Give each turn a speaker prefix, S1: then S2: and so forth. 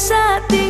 S1: sa ating